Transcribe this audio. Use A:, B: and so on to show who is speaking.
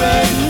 A: burden